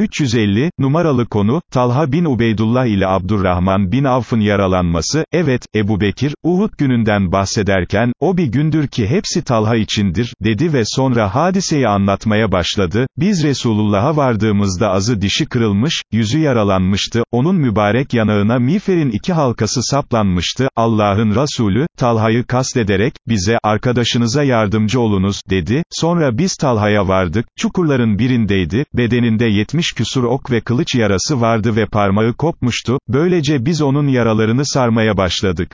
350, numaralı konu, Talha bin Ubeydullah ile Abdurrahman bin Avf'ın yaralanması, evet, Ebu Bekir, Uhud gününden bahsederken, o bir gündür ki hepsi Talha içindir, dedi ve sonra hadiseyi anlatmaya başladı, biz Resulullah'a vardığımızda azı dişi kırılmış, yüzü yaralanmıştı, onun mübarek yanağına miğferin iki halkası saplanmıştı, Allah'ın Resulü, Talha'yı kastederek, bize, arkadaşınıza yardımcı olunuz, dedi, sonra biz Talha'ya vardık, çukurların birindeydi, bedeninde yetmiş küsur ok ve kılıç yarası vardı ve parmağı kopmuştu, böylece biz onun yaralarını sarmaya başladık.